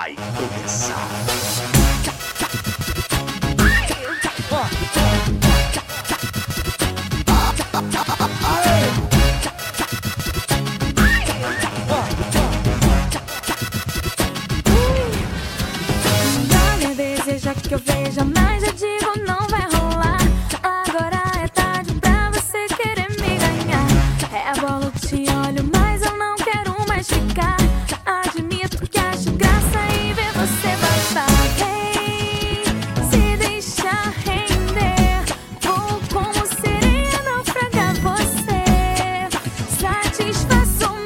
Vai começar. Que eu veja, mas eu digo não vai rolar. Agora é tarde pra você querer me ganhar. Rebolo, te olho, mas eu não quero mais ficar. Admito que acho graça em ver você. Vem, se deixa render. Vou como sereia naufragar você. Satisfaço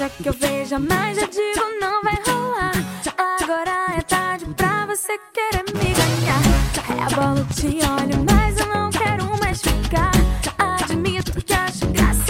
deseja que eu veja, mas eu digo não vai rolar. Agora é tarde pra você querer me ganhar. Rebolo, te olho, mas eu não quero mais ficar. Admito que acho graça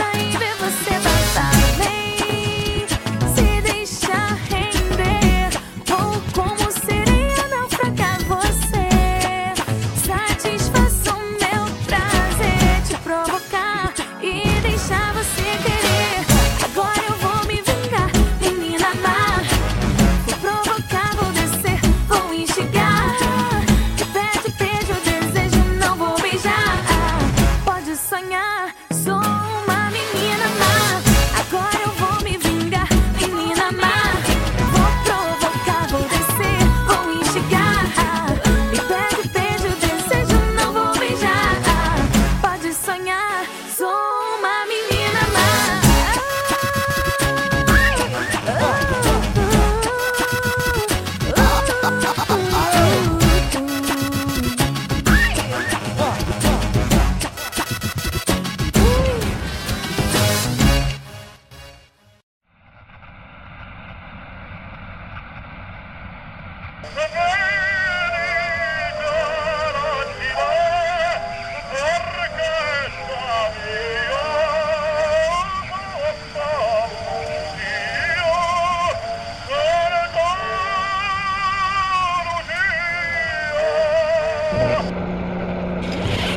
Uhum.